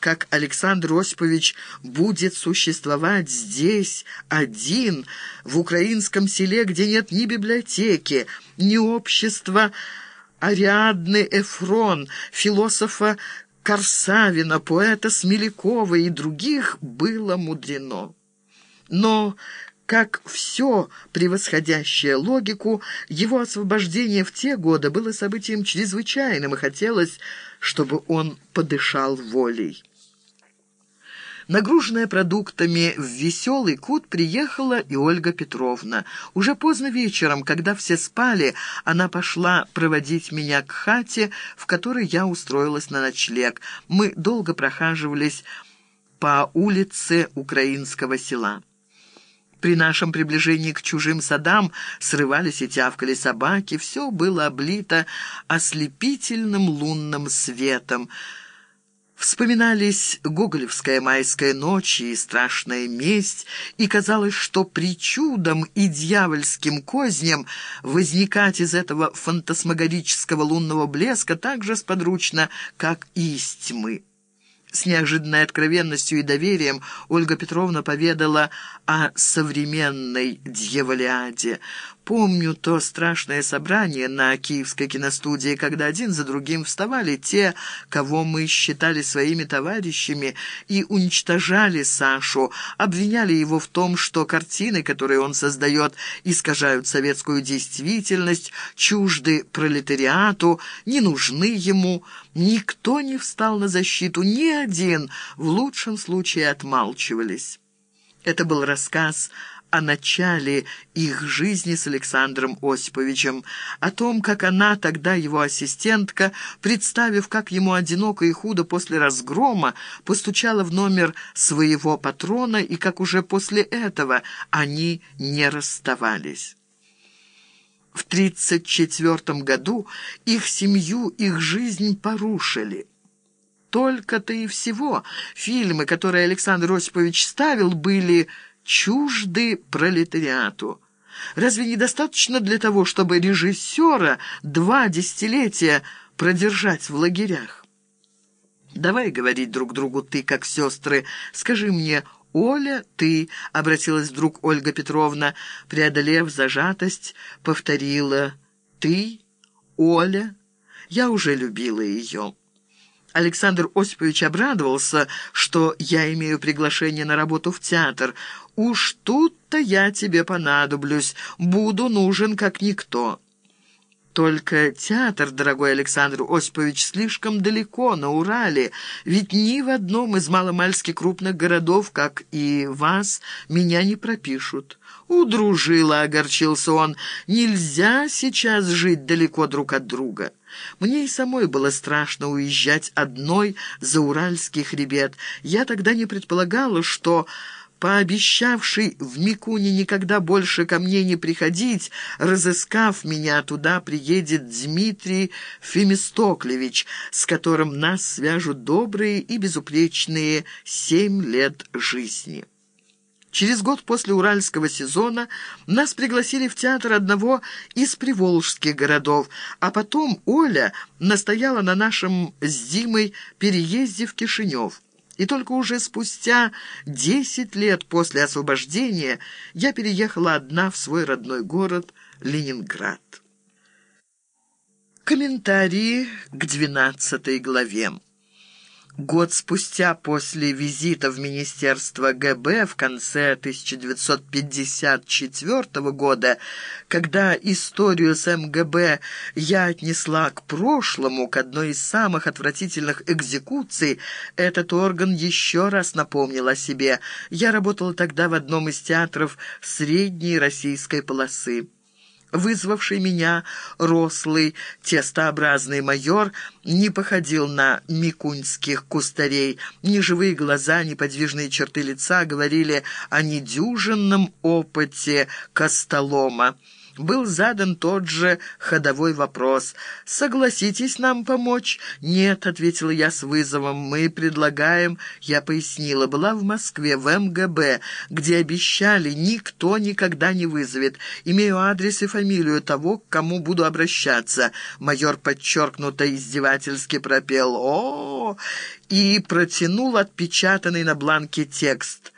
как Александр Осипович будет существовать здесь, один, в украинском селе, где нет ни библиотеки, ни общества Ариадны Эфрон, философа Корсавина, поэта Смелякова и других, было мудрено. Но как все превосходящее логику, его освобождение в те годы было событием чрезвычайным, и хотелось, чтобы он подышал волей. Нагруженная продуктами в веселый кут приехала и Ольга Петровна. Уже поздно вечером, когда все спали, она пошла проводить меня к хате, в которой я устроилась на ночлег. Мы долго прохаживались по улице украинского села. При нашем приближении к чужим садам срывались и тявкали собаки. Все было облито ослепительным лунным светом. Вспоминались гоголевская майская ночь и страшная месть, и казалось, что причудом и дьявольским козням возникать из этого фантасмагорического лунного блеска так же сподручно, как и из тьмы. С неожиданной откровенностью и доверием Ольга Петровна поведала о современной дьяволяде. Помню то страшное собрание на Киевской киностудии, когда один за другим вставали те, кого мы считали своими товарищами, и уничтожали Сашу, обвиняли его в том, что картины, которые он создает, искажают советскую действительность, чужды пролетариату, не нужны ему. Никто не встал на защиту, ни один, в лучшем случае отмалчивались. Это был рассказ о начале их жизни с Александром Осиповичем, о том, как она, тогда его ассистентка, представив, как ему одиноко и худо после разгрома, постучала в номер своего патрона, и как уже после этого они не расставались. В 1934 году их семью, их жизнь порушили. Только-то и всего фильмы, которые Александр Осипович ставил, были чужды пролетариату. Разве недостаточно для того, чтобы режиссера два десятилетия продержать в лагерях? «Давай говорить друг другу ты, как сестры. Скажи мне, Оля, ты», — обратилась вдруг Ольга Петровна, преодолев зажатость, повторила «ты, Оля». Я уже любила ее. Александр Осипович обрадовался, что я имею приглашение на работу в театр. «Уж тут-то я тебе понадоблюсь, буду нужен как никто». Только театр, дорогой Александр Осипович, слишком далеко, на Урале, ведь ни в одном из маломальски крупных городов, как и вас, меня не пропишут. «Удружила», — огорчился он, — «нельзя сейчас жить далеко друг от друга». Мне и самой было страшно уезжать одной за Уральский хребет. Я тогда не предполагала, что пообещавший в Микуне никогда больше ко мне не приходить, разыскав меня, туда приедет Дмитрий Фемистоклевич, с которым нас свяжут добрые и безупречные семь лет жизни. Через год после уральского сезона нас пригласили в театр одного из приволжских городов, а потом Оля настояла на нашем с Димой переезде в Кишинев. И только уже спустя десять лет после освобождения я переехала одна в свой родной город Ленинград. Комментарии к двенадцатой главе. Год спустя после визита в Министерство ГБ в конце 1954 года, когда историю с МГБ я отнесла к прошлому, к одной из самых отвратительных экзекуций, этот орган еще раз напомнил о себе. Я работала тогда в одном из театров средней российской полосы вызвавший меня, рослый, тестообразный майор, не походил на микуньских кустарей. Ни живые глаза, ни подвижные черты лица говорили о недюжинном опыте Костолома. Был задан тот же ходовой вопрос. «Согласитесь нам помочь?» «Нет», — ответила я с вызовом, — «мы предлагаем...» Я пояснила, была в Москве, в МГБ, где обещали, никто никогда не вызовет. Имею адрес и фамилию того, к кому буду обращаться. Майор подчеркнуто издевательски пропел «О!», -о, -о и протянул отпечатанный на бланке текст